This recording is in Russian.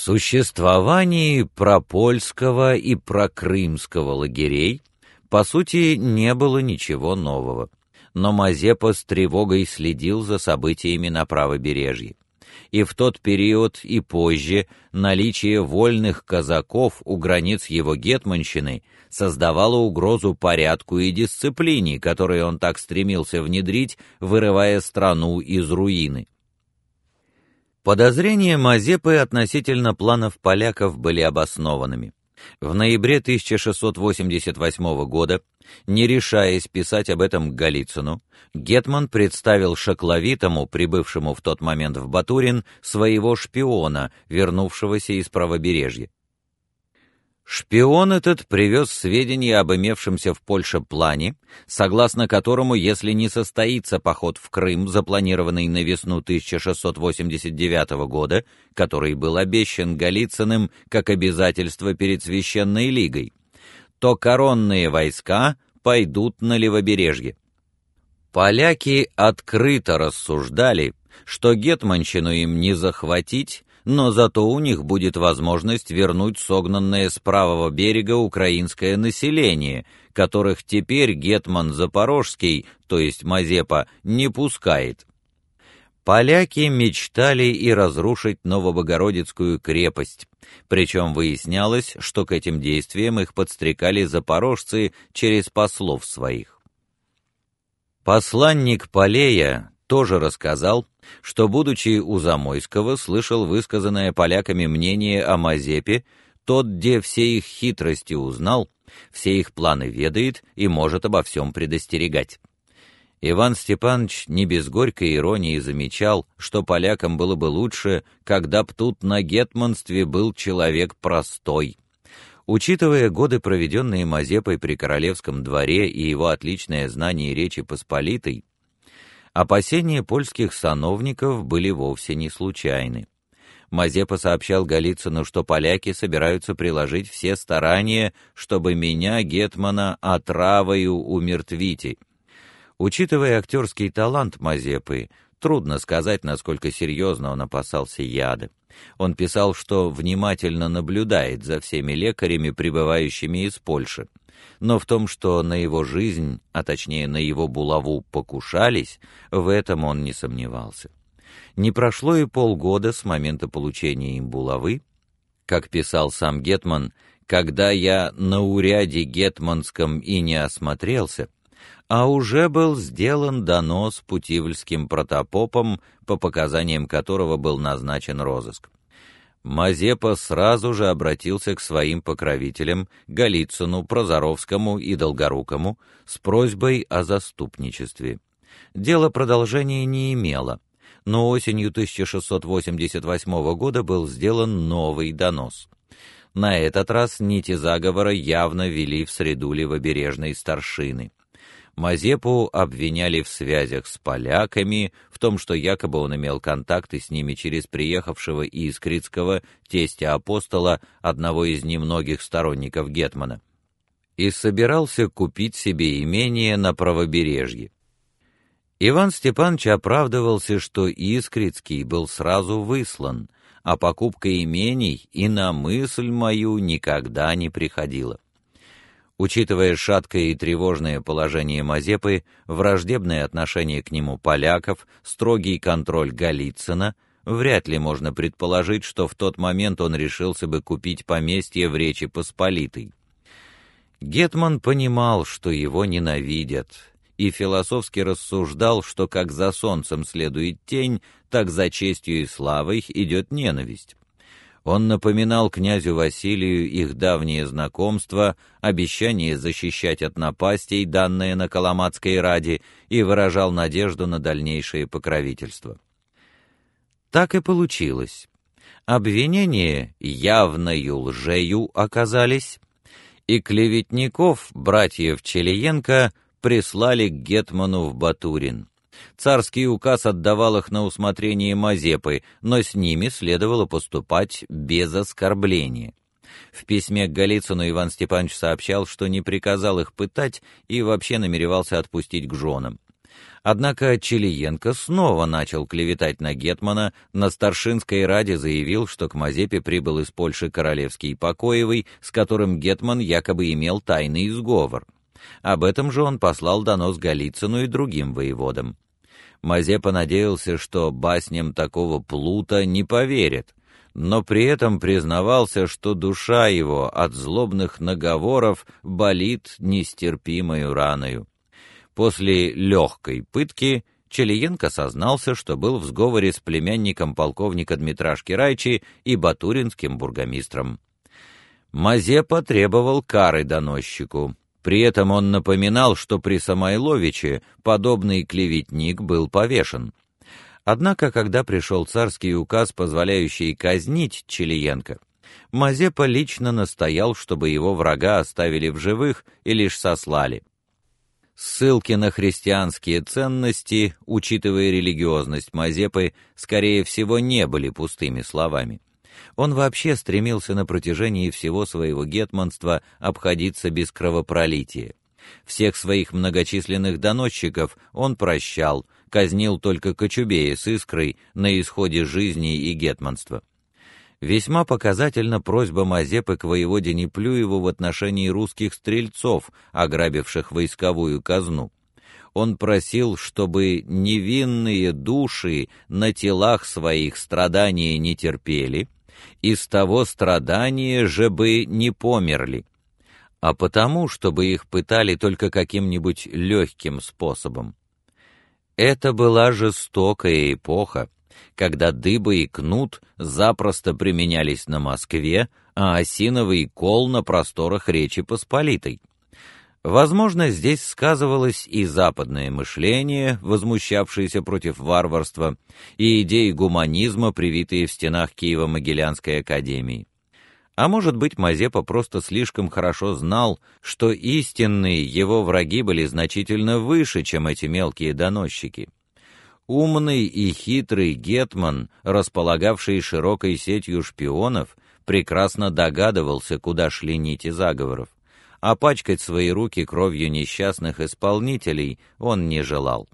существовании пропольского и прокрымского лагерей по сути не было ничего нового, но Мазепа с тревогой следил за событиями на правобережье. И в тот период и позже наличие вольных казаков у границ его гетманщины создавало угрозу порядку и дисциплине, которые он так стремился внедрить, вырывая страну из руины. Подозрения Мазепы относительно планов поляков были обоснованными. В ноябре 1688 года, не решаясь писать об этом Голицыну, гетман представил Шакловитому, прибывшему в тот момент в Батурин, своего шпиона, вернувшегося из правобережья. Шпион этот привез сведения об имевшемся в Польше плане, согласно которому, если не состоится поход в Крым, запланированный на весну 1689 года, который был обещан Голицыным как обязательство перед Священной Лигой, то коронные войска пойдут на левобережье. Поляки открыто рассуждали, что гетманщину им не захватить, но зато у них будет возможность вернуть согнанное с правого берега украинское население, которых теперь гетман Запорожский, то есть Мазепа, не пускает. Поляки мечтали и разрушить Новобогородицкую крепость, причем выяснялось, что к этим действиям их подстрекали запорожцы через послов своих. Посланник Полея тоже рассказал, что, будучи у Замойского, слышал высказанное поляками мнение о Мазепе, тот, где все их хитрости узнал, все их планы ведает и может обо всем предостерегать. Иван Степанович не без горькой иронии замечал, что полякам было бы лучше, когда б тут на гетманстве был человек простой. Учитывая годы, проведенные Мазепой при королевском дворе и его отличное знание Речи Посполитой, Опасения польских сановников были вовсе не случайны. Мазепа сообщал Голицыну, что поляки собираются приложить все старания, чтобы меня, гетмана, отравою умертвить. Учитывая актерский талант Мазепы, трудно сказать, насколько серьезно он опасался яда. Он писал, что внимательно наблюдает за всеми лекарями, прибывающими из Польши но в том, что на его жизнь, а точнее на его булаву покушались, в этом он не сомневался. Не прошло и полгода с момента получения им булавы, как писал сам гетман, когда я на уряде гетманском и не осмотрелся, а уже был сделан донос путивльским протопопом, по показаниям которого был назначен розыск. Мазепа сразу же обратился к своим покровителям Голицыну, Прозоровскому и Долгорукому с просьбой о заступничестве. Дело продолжения не имело, но осенью 1688 года был сделан новый донос. На этот раз нити заговора явно вели в среду левобережной старшины. Мазепу обвиняли в связях с поляками, в том, что якобы он имел контакты с ними через приехавшего из Критского тестя апостола, одного из немногих сторонников гетмана, и собирался купить себе имение на правобережье. Иван Степанович оправдывался, что Искрицкий был сразу выслан, а покупка имений и на мысль мою никогда не приходила. Учитывая шаткое и тревожное положение Мазепы, враждебное отношение к нему поляков, строгий контроль Голицына, вряд ли можно предположить, что в тот момент он решился бы купить поместье в Речи Посполитой. Гетман понимал, что его ненавидят, и философски рассуждал, что как за солнцем следует тень, так за честью и славой идет ненависть. Он напоминал князю Василию их давнее знакомство, обещание защищать от напастей, данное на Коломатской раде, и выражал надежду на дальнейшее покровительство. Так и получилось. Обвинения явною лжею оказались, и клеветников, братьев Челиенко, прислали к гетману в Батурин. Царский указ отдавал их на усмотрение Мазепы, но с ними следовало поступать без оскорбления. В письме к Голицыну Иван Степанович сообщал, что не приказал их пытать и вообще намеревался отпустить к женам. Однако Челиенко снова начал клеветать на гетмана, на старшинской раде заявил, что к Мазепе прибыл из Польши королевский Покоевый, с которым гетман якобы имел тайный сговор. Об этом же он послал донос Голицыну и другим воеводам. Мазепа надеялся, что басням такого плута не поверят, но при этом признавался, что душа его от злобных наговоров болит нестерпимою раною. После легкой пытки Челиенко сознался, что был в сговоре с племянником полковника Дмитрашки Райчи и батуринским бургомистром. Мазепа требовал кары доносчику. При этом он напоминал, что при Самойловиче подобный клеветник был повешен. Однако, когда пришел царский указ, позволяющий казнить Челиенко, Мазепа лично настоял, чтобы его врага оставили в живых и лишь сослали. Ссылки на христианские ценности, учитывая религиозность Мазепы, скорее всего, не были пустыми словами. Он вообще стремился на протяжении всего своего гетманства обходиться без кровопролития. Всех своих многочисленных доносчиков он прощал, казнил только Кочубея с Искрой на исходе жизни и гетманства. Весьма показательна просьба Мазепы к воеводе Неплюеву в отношении русских стрельцов, ограбивших войсковую казну. Он просил, чтобы невинные души на телах своих страдания не терпели, и с того страдания же бы не померли, а потому, чтобы их пытали только каким-нибудь легким способом. Это была жестокая эпоха, когда дыба и кнут запросто применялись на Москве, а осиновый кол на просторах Речи Посполитой. Возможно, здесь сказывалось и западное мышление, возмущавшееся против варварства, и идеи гуманизма, привитые в стенах Киево-Могилянской академии. А может быть, Мазепа просто слишком хорошо знал, что истинные его враги были значительно выше, чем эти мелкие доносчики. Умный и хитрый гетман, располагавший широкой сетью шпионов, прекрасно догадывался, куда шли нити заговоров, а пачкать свои руки кровью несчастных исполнителей он не желал.